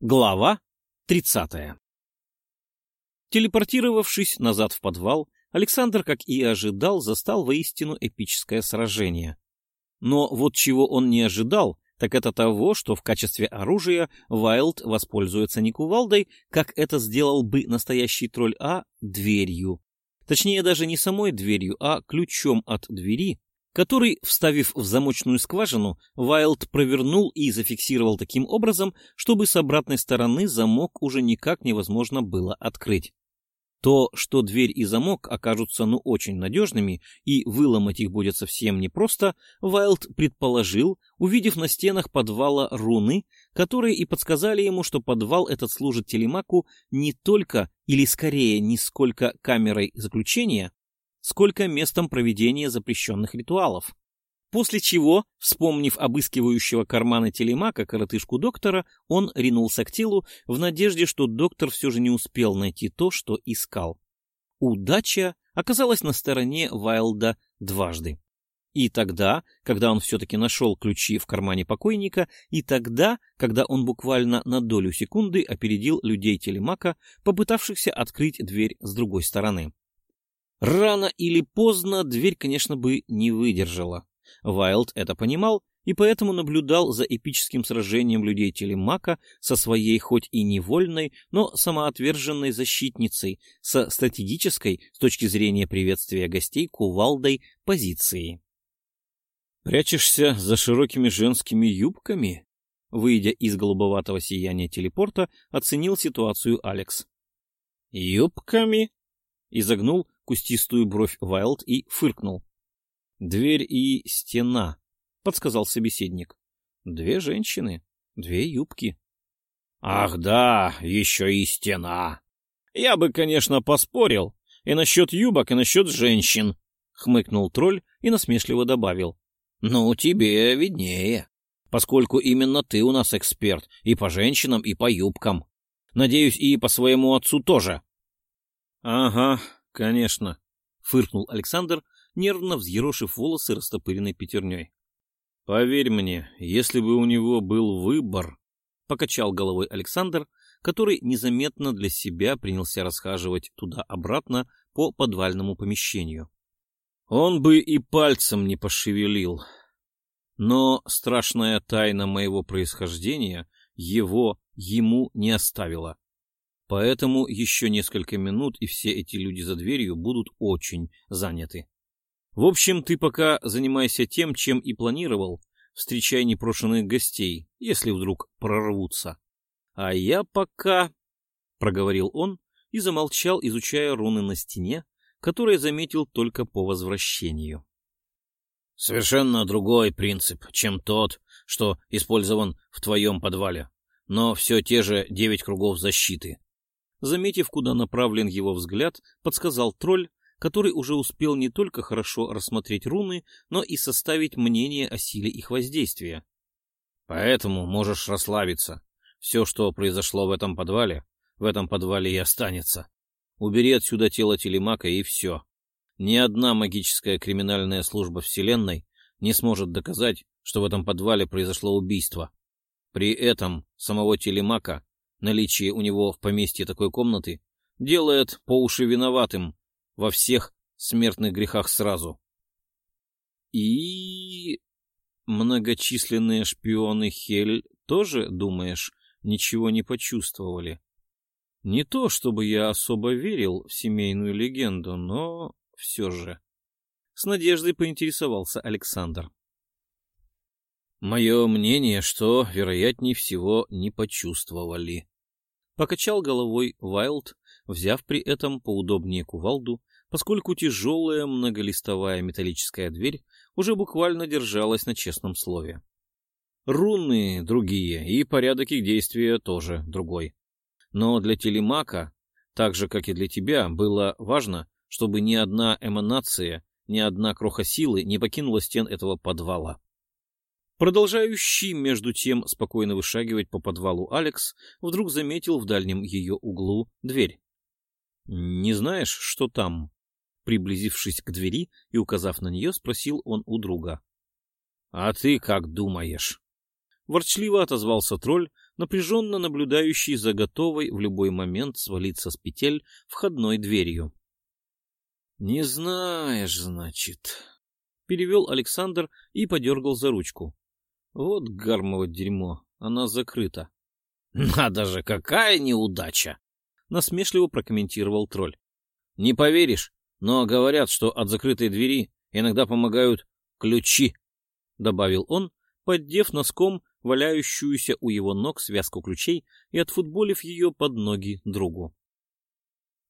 Глава 30. Телепортировавшись назад в подвал, Александр, как и ожидал, застал воистину эпическое сражение. Но вот чего он не ожидал, так это того, что в качестве оружия Вайлд воспользуется не кувалдой, как это сделал бы настоящий тролль, а дверью. Точнее, даже не самой дверью, а ключом от двери, который, вставив в замочную скважину, Вайлд провернул и зафиксировал таким образом, чтобы с обратной стороны замок уже никак невозможно было открыть. То, что дверь и замок окажутся ну очень надежными и выломать их будет совсем непросто, Вайлд предположил, увидев на стенах подвала руны, которые и подсказали ему, что подвал этот служит телемаку не только, или скорее не сколько камерой заключения, сколько местом проведения запрещенных ритуалов. После чего, вспомнив обыскивающего карманы телемака коротышку доктора, он ринулся к телу в надежде, что доктор все же не успел найти то, что искал. Удача оказалась на стороне Вайлда дважды. И тогда, когда он все-таки нашел ключи в кармане покойника, и тогда, когда он буквально на долю секунды опередил людей телемака, попытавшихся открыть дверь с другой стороны. Рано или поздно дверь, конечно, бы не выдержала. Вайлд это понимал и поэтому наблюдал за эпическим сражением людей Телемака со своей хоть и невольной, но самоотверженной защитницей, со стратегической, с точки зрения приветствия гостей, кувалдой позиции. «Прячешься за широкими женскими юбками?» Выйдя из голубоватого сияния телепорта, оценил ситуацию Алекс. «Юбками?» — изогнул кустистую бровь Вайлд и фыркнул. «Дверь и стена», — подсказал собеседник. «Две женщины, две юбки». «Ах да, еще и стена. Я бы, конечно, поспорил и насчет юбок, и насчет женщин», — хмыкнул тролль и насмешливо добавил. «Ну, тебе виднее, поскольку именно ты у нас эксперт и по женщинам, и по юбкам. Надеюсь, и по своему отцу тоже». «Ага, «Конечно», — фыркнул Александр, нервно взъерошив волосы растопыренной пятерней. «Поверь мне, если бы у него был выбор...» — покачал головой Александр, который незаметно для себя принялся расхаживать туда-обратно по подвальному помещению. Он бы и пальцем не пошевелил. Но страшная тайна моего происхождения его ему не оставила. Поэтому еще несколько минут, и все эти люди за дверью будут очень заняты. В общем, ты пока занимайся тем, чем и планировал, встречай непрошенных гостей, если вдруг прорвутся. А я пока... — проговорил он и замолчал, изучая руны на стене, которые заметил только по возвращению. «Совершенно другой принцип, чем тот, что использован в твоем подвале, но все те же девять кругов защиты», заметив, куда направлен его взгляд, подсказал тролль, который уже успел не только хорошо рассмотреть руны, но и составить мнение о силе их воздействия. «Поэтому можешь расслабиться. Все, что произошло в этом подвале, в этом подвале и останется. Убери отсюда тело телемака, и все. Ни одна магическая криминальная служба Вселенной не сможет доказать, что в этом подвале произошло убийство. При этом самого телемака Наличие у него в поместье такой комнаты делает по уши виноватым во всех смертных грехах сразу. И многочисленные шпионы Хель тоже, думаешь, ничего не почувствовали? Не то, чтобы я особо верил в семейную легенду, но все же. С надеждой поинтересовался Александр. Мое мнение, что, вероятнее всего, не почувствовали. Покачал головой Вайлд, взяв при этом поудобнее кувалду, поскольку тяжелая многолистовая металлическая дверь уже буквально держалась на честном слове. Руны другие, и порядок их действия тоже другой. Но для телемака, так же, как и для тебя, было важно, чтобы ни одна эманация, ни одна кроха силы не покинула стен этого подвала. Продолжающий, между тем, спокойно вышагивать по подвалу Алекс вдруг заметил в дальнем ее углу дверь. «Не знаешь, что там?» Приблизившись к двери и указав на нее, спросил он у друга. «А ты как думаешь?» Ворчливо отозвался тролль, напряженно наблюдающий за готовой в любой момент свалиться с петель входной дверью. — Не знаешь, значит, — перевел Александр и подергал за ручку. — Вот гармово дерьмо, она закрыта. — Надо же, какая неудача! — насмешливо прокомментировал тролль. — Не поверишь, но говорят, что от закрытой двери иногда помогают ключи, — добавил он, поддев носком валяющуюся у его ног связку ключей и отфутболив ее под ноги другу.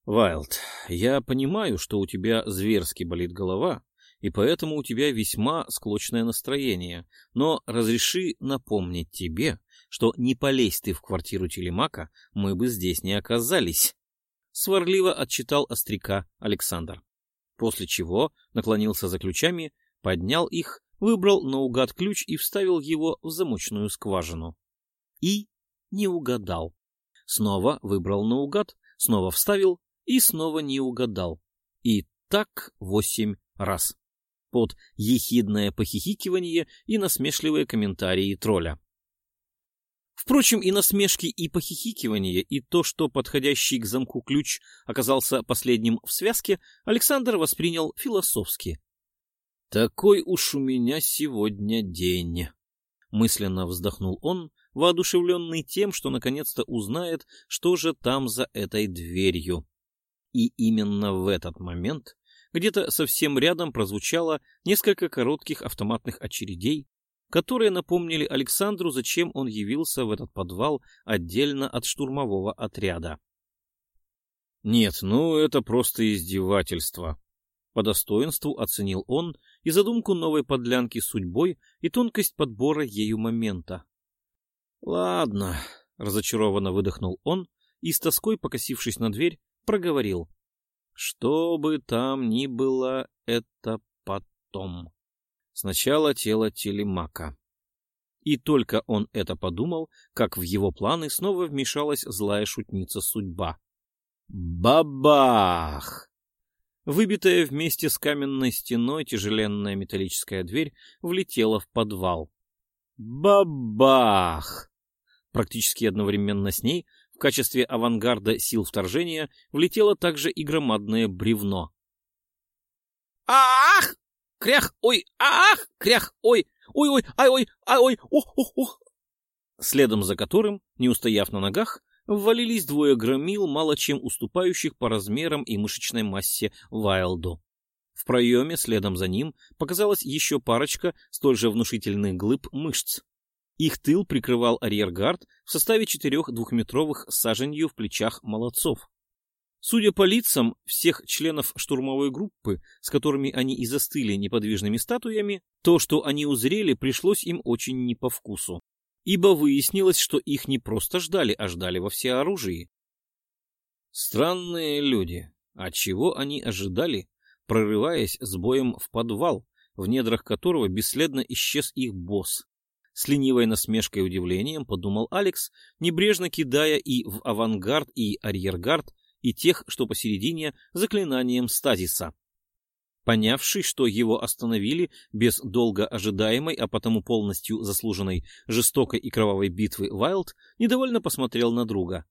«Вайлд, я понимаю, что у тебя зверски болит голова, и поэтому у тебя весьма склочное настроение, но разреши напомнить тебе, что не полезь ты в квартиру Телемака, мы бы здесь не оказались», — сварливо отчитал остряка Александр. После чего наклонился за ключами, поднял их выбрал наугад ключ и вставил его в замочную скважину. И не угадал. Снова выбрал наугад, снова вставил и снова не угадал. И так восемь раз. Под ехидное похихикивание и насмешливые комментарии тролля. Впрочем, и насмешки, и похихикивание, и то, что подходящий к замку ключ оказался последним в связке, Александр воспринял философски. «Такой уж у меня сегодня день», — мысленно вздохнул он, воодушевленный тем, что наконец-то узнает, что же там за этой дверью. И именно в этот момент где-то совсем рядом прозвучало несколько коротких автоматных очередей, которые напомнили Александру, зачем он явился в этот подвал отдельно от штурмового отряда. «Нет, ну это просто издевательство», по достоинству оценил он и задумку новой подлянки судьбой, и тонкость подбора ею момента. «Ладно», — разочарованно выдохнул он и, с тоской покосившись на дверь, проговорил. «Что бы там ни было, это потом. Сначала тело телемака». И только он это подумал, как в его планы снова вмешалась злая шутница судьба. Бабах! Выбитая вместе с каменной стеной тяжеленная металлическая дверь влетела в подвал. Бабах! Практически одновременно с ней, в качестве авангарда сил вторжения, влетело также и громадное бревно. «Ах! Крях! Ой! Ах! Крях! Ой! Ой-ой! Ай-ой! Ай-ой! Ох-ох-ох!» Следом за которым, не устояв на ногах, ввалились двое громил, мало чем уступающих по размерам и мышечной массе Вайлду. В проеме, следом за ним, показалась еще парочка столь же внушительных глыб мышц. Их тыл прикрывал арьергард в составе четырех двухметровых саженью в плечах молодцов. Судя по лицам всех членов штурмовой группы, с которыми они и застыли неподвижными статуями, то, что они узрели, пришлось им очень не по вкусу ибо выяснилось, что их не просто ждали, а ждали во всеоружии. Странные люди. А чего они ожидали, прорываясь с боем в подвал, в недрах которого бесследно исчез их босс? С ленивой насмешкой и удивлением подумал Алекс, небрежно кидая и в авангард, и арьергард, и тех, что посередине, заклинанием стазиса. Понявший, что его остановили без долго ожидаемой, а потому полностью заслуженной жестокой и кровавой битвы, Вайлд недовольно посмотрел на друга.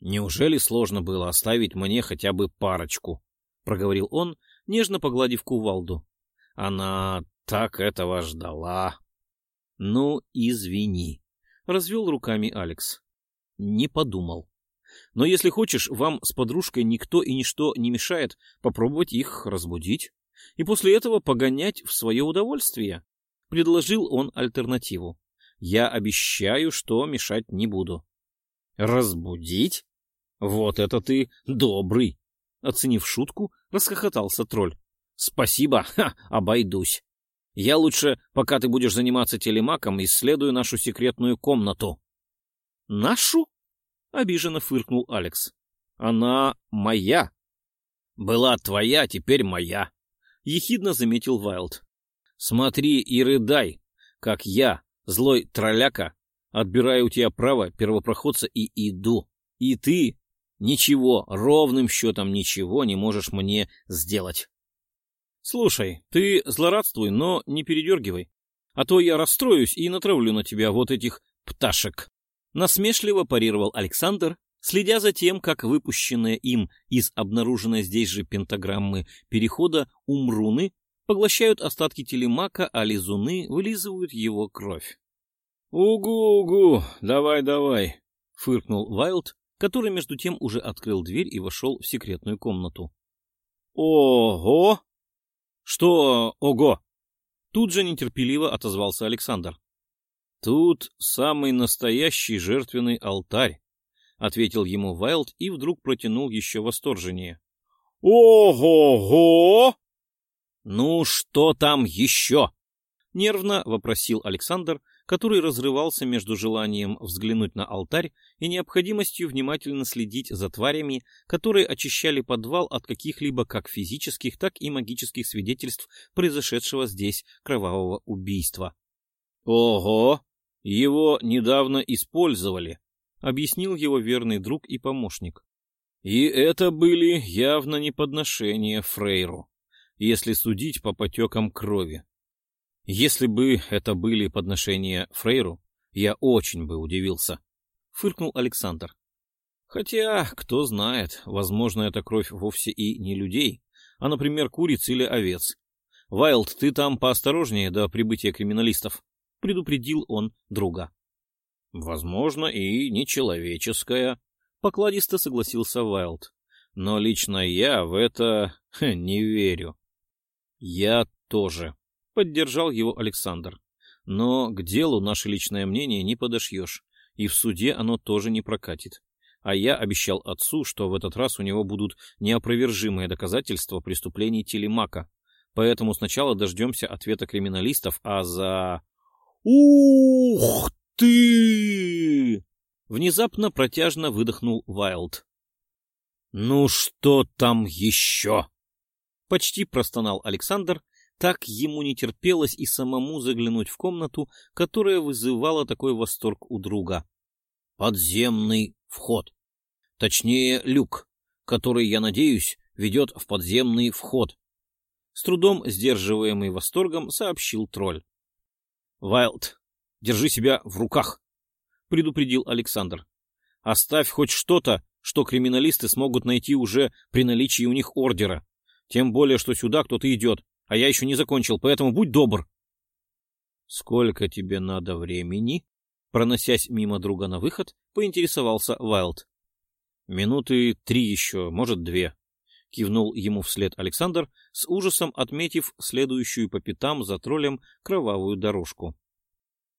«Неужели сложно было оставить мне хотя бы парочку?» — проговорил он, нежно погладив кувалду. «Она так этого ждала». «Ну, извини», — развел руками Алекс. «Не подумал». Но если хочешь, вам с подружкой никто и ничто не мешает попробовать их разбудить и после этого погонять в свое удовольствие. Предложил он альтернативу. Я обещаю, что мешать не буду. Разбудить? Вот это ты добрый! Оценив шутку, расхохотался тролль. Спасибо, ха, обойдусь. Я лучше, пока ты будешь заниматься телемаком, исследую нашу секретную комнату. Нашу? Обиженно фыркнул Алекс. Она моя. Была твоя, теперь моя. Ехидно заметил Вайлд. Смотри и рыдай, как я, злой тролляка, отбираю у тебя право первопроходца и иду. И ты ничего, ровным счетом ничего не можешь мне сделать. Слушай, ты злорадствуй, но не передергивай, а то я расстроюсь и натравлю на тебя вот этих пташек. Насмешливо парировал Александр, следя за тем, как выпущенные им из обнаруженной здесь же пентаграммы перехода умруны поглощают остатки телемака, а лизуны вылизывают его кровь. «Угу-угу, давай-давай», — фыркнул Вайлд, который между тем уже открыл дверь и вошел в секретную комнату. «Ого!» «Что «ого»?» Тут же нетерпеливо отозвался Александр. «Тут самый настоящий жертвенный алтарь», — ответил ему Вайлд и вдруг протянул еще восторженнее. «Ого-го!» «Ну, что там еще?» — нервно вопросил Александр, который разрывался между желанием взглянуть на алтарь и необходимостью внимательно следить за тварями, которые очищали подвал от каких-либо как физических, так и магических свидетельств произошедшего здесь кровавого убийства. «Ого! Его недавно использовали», — объяснил его верный друг и помощник. И это были явно не подношения Фрейру, если судить по потекам крови. Если бы это были подношения Фрейру, я очень бы удивился, — фыркнул Александр. Хотя, кто знает, возможно, эта кровь вовсе и не людей, а, например, куриц или овец. Вайлд, ты там поосторожнее до прибытия криминалистов, — предупредил он друга. Возможно, и нечеловеческая, — покладисто согласился Вайлд. Но лично я в это не верю. Я тоже, Поддержал его Александр. Но к делу наше личное мнение не подошьешь, и в суде оно тоже не прокатит. А я обещал отцу, что в этот раз у него будут неопровержимые доказательства преступлений Телемака. Поэтому сначала дождемся ответа криминалистов, а за... «Ух ты!» Внезапно протяжно выдохнул Вайлд. «Ну что там еще?» Почти простонал Александр, так ему не терпелось и самому заглянуть в комнату, которая вызывала такой восторг у друга. Подземный вход. Точнее, люк, который, я надеюсь, ведет в подземный вход. С трудом сдерживаемый восторгом сообщил тролль. «Вайлд, держи себя в руках», — предупредил Александр. «Оставь хоть что-то, что криминалисты смогут найти уже при наличии у них ордера. Тем более, что сюда кто-то идет а я еще не закончил, поэтому будь добр. — Сколько тебе надо времени? Проносясь мимо друга на выход, поинтересовался Вайлд. — Минуты три еще, может, две. — кивнул ему вслед Александр, с ужасом отметив следующую по пятам за троллем кровавую дорожку.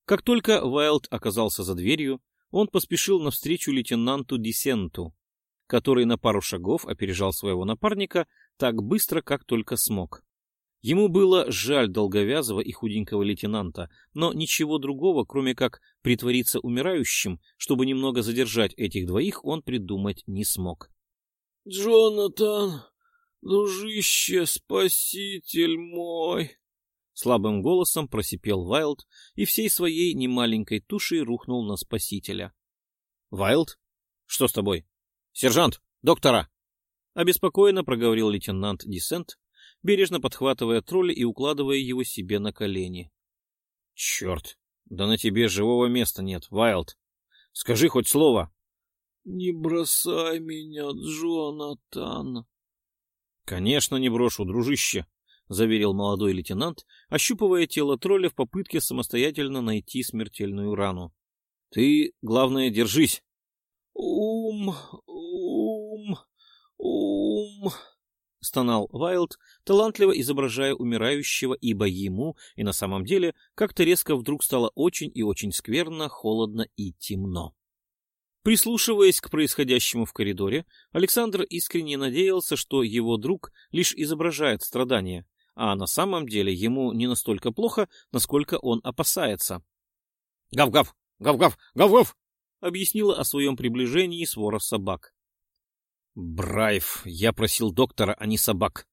Как только Вайлд оказался за дверью, он поспешил навстречу лейтенанту Десенту, который на пару шагов опережал своего напарника так быстро, как только смог. Ему было жаль долговязого и худенького лейтенанта, но ничего другого, кроме как притвориться умирающим, чтобы немного задержать этих двоих, он придумать не смог. — Джонатан, дружище, спаситель мой! Слабым голосом просипел Вайлд и всей своей немаленькой тушей рухнул на спасителя. — Вайлд? Что с тобой? — Сержант! Доктора! — обеспокоенно проговорил лейтенант Десент, бережно подхватывая тролля и укладывая его себе на колени. — Черт, да на тебе живого места нет, Вайлд. Скажи хоть слово. — Не бросай меня, Джонатан. — Конечно, не брошу, дружище, — заверил молодой лейтенант, ощупывая тело тролля в попытке самостоятельно найти смертельную рану. — Ты, главное, держись. — Ум, ум, ум стонал Вайлд, талантливо изображая умирающего, ибо ему и на самом деле как-то резко вдруг стало очень и очень скверно, холодно и темно. Прислушиваясь к происходящему в коридоре, Александр искренне надеялся, что его друг лишь изображает страдания, а на самом деле ему не настолько плохо, насколько он опасается. «Гав-гав! Гав-гав! Гав-гав!» объяснила о своем приближении свора собак. Брайф, я просил доктора, а не собак.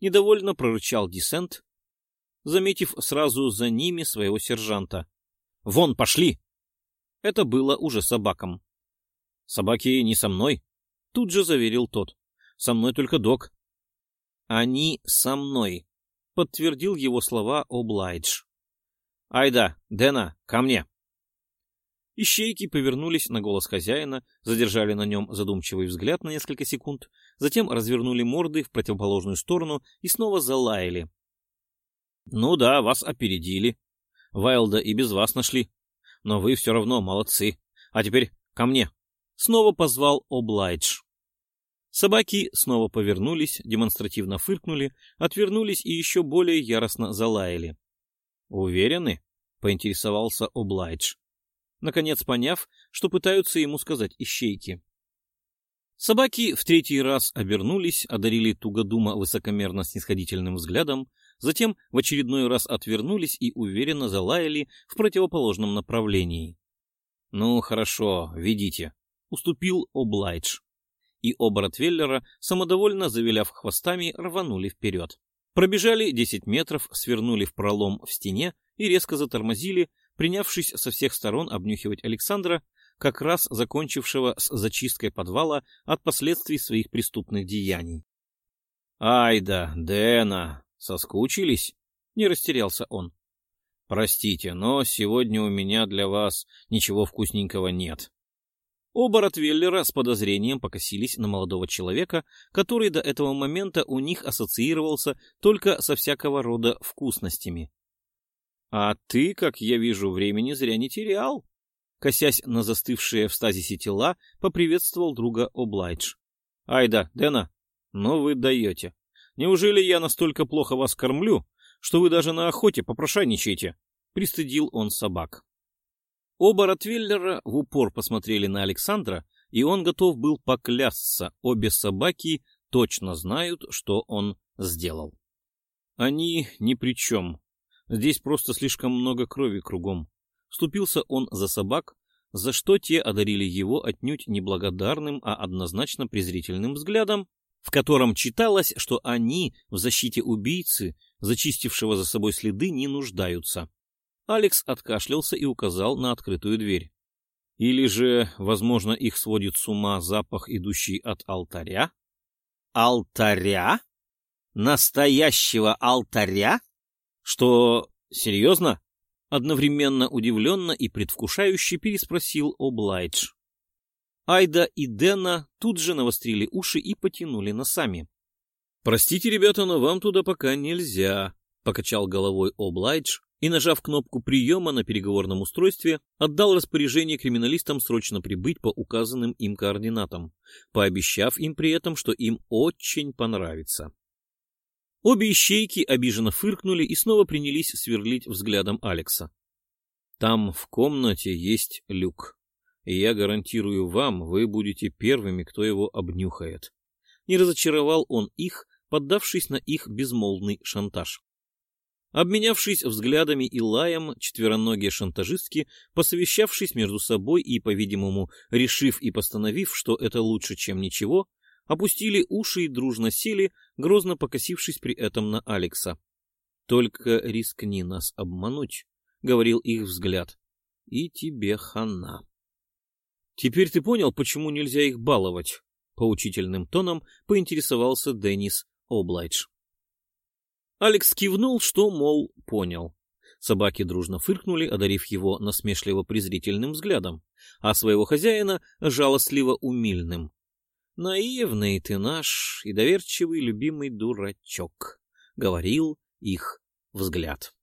Недовольно прорычал Десент, заметив сразу за ними своего сержанта. Вон, пошли! Это было уже собакам. Собаки не со мной, тут же заверил тот. Со мной только док. Они со мной, подтвердил его слова Облайдж. Айда, Дэна, ко мне. Ищейки повернулись на голос хозяина, задержали на нем задумчивый взгляд на несколько секунд, затем развернули морды в противоположную сторону и снова залаяли. — Ну да, вас опередили. Вайлда и без вас нашли. Но вы все равно молодцы. А теперь ко мне. Снова позвал Облайдж. Собаки снова повернулись, демонстративно фыркнули, отвернулись и еще более яростно залаяли. — Уверены? — поинтересовался Облайдж наконец поняв, что пытаются ему сказать ищейки. Собаки в третий раз обернулись, одарили Тугодума высокомерно-снисходительным взглядом, затем в очередной раз отвернулись и уверенно залаяли в противоположном направлении. — Ну, хорошо, ведите, — уступил Облайдж. И оба Ротвеллера, самодовольно завиляв хвостами, рванули вперед. Пробежали десять метров, свернули в пролом в стене и резко затормозили, принявшись со всех сторон обнюхивать Александра, как раз закончившего с зачисткой подвала от последствий своих преступных деяний. — Айда, Дэна, соскучились? — не растерялся он. — Простите, но сегодня у меня для вас ничего вкусненького нет. Оба Ротвеллера с подозрением покосились на молодого человека, который до этого момента у них ассоциировался только со всякого рода вкусностями. А ты, как я вижу, времени зря не терял. Косясь на застывшие в стазисе тела, поприветствовал друга Облайдж. — Айда, Дэна, ну вы даете. Неужели я настолько плохо вас кормлю, что вы даже на охоте попрошайничаете? Пристыдил он собак. Оба Ротвеллера в упор посмотрели на Александра, и он готов был поклясться, обе собаки точно знают, что он сделал. Они ни при чем, Здесь просто слишком много крови кругом. Вступился он за собак, за что те одарили его отнюдь неблагодарным, а однозначно презрительным взглядом, в котором читалось, что они в защите убийцы, зачистившего за собой следы, не нуждаются. Алекс откашлялся и указал на открытую дверь. Или же, возможно, их сводит с ума запах, идущий от алтаря? Алтаря? Настоящего алтаря? Что, серьезно? Одновременно удивленно и предвкушающе переспросил Облайдж. Айда и Дэна тут же навострили уши и потянули носами. «Простите, ребята, но вам туда пока нельзя», — покачал головой Облайдж и, нажав кнопку приема на переговорном устройстве, отдал распоряжение криминалистам срочно прибыть по указанным им координатам, пообещав им при этом, что им очень понравится. Обе ищейки обиженно фыркнули и снова принялись сверлить взглядом Алекса. «Там в комнате есть люк, и я гарантирую вам, вы будете первыми, кто его обнюхает». Не разочаровал он их, поддавшись на их безмолвный шантаж. Обменявшись взглядами и лаем, четвероногие шантажистки, посовещавшись между собой и, по-видимому, решив и постановив, что это лучше, чем ничего, опустили уши и дружно сели, грозно покосившись при этом на Алекса. «Только рискни нас обмануть», — говорил их взгляд, — «и тебе хана». «Теперь ты понял, почему нельзя их баловать?» — поучительным тоном поинтересовался Деннис Облайдж. Алекс кивнул, что, мол, понял. Собаки дружно фыркнули, одарив его насмешливо-презрительным взглядом, а своего хозяина жалостливо-умильным. Наивный ты наш и доверчивый любимый дурачок, — говорил их взгляд.